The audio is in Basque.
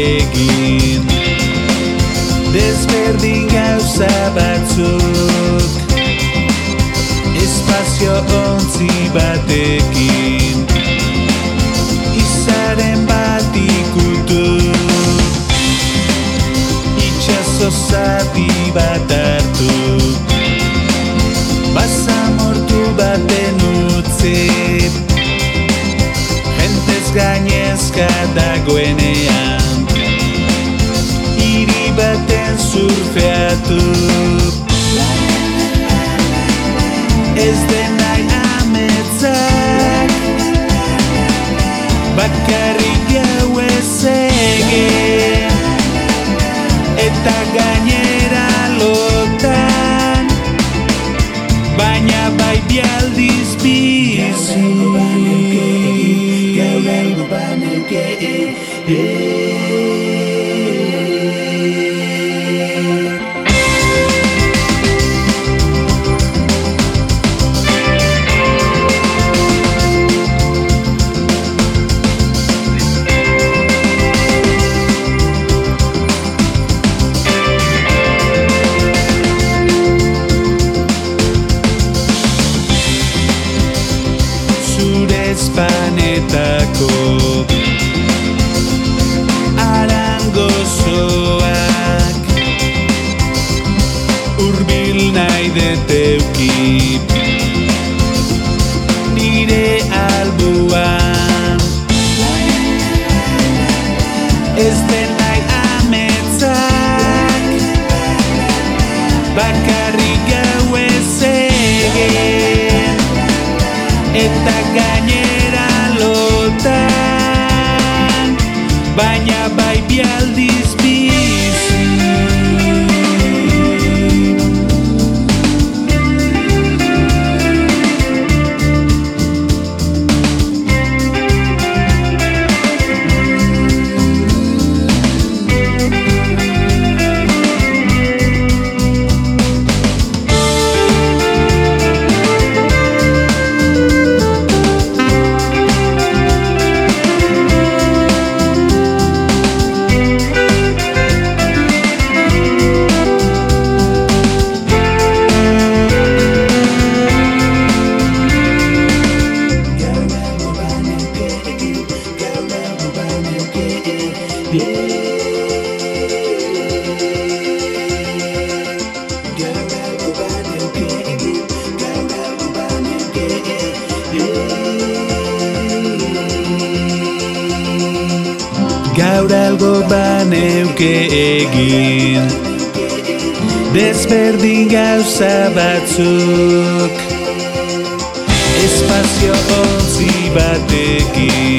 egin. Desberdin gauza batzuk Espazio ontzi batekin. Izaren bat ikutu Itxaso zati bat hartu. Basamortu baten utzi. Gentez gainezka dagoenean Eta gainera lotan Baina bai bialdiz bizi Gaur algo baneuke zure albuan ez den nahi ametzak bakarrik gau ez egin. Eta gainera lotan baina bai bialdiz bizi Gaur algo baneuke egin. Desberdin gauza batzuk. Espazio ontzi batekin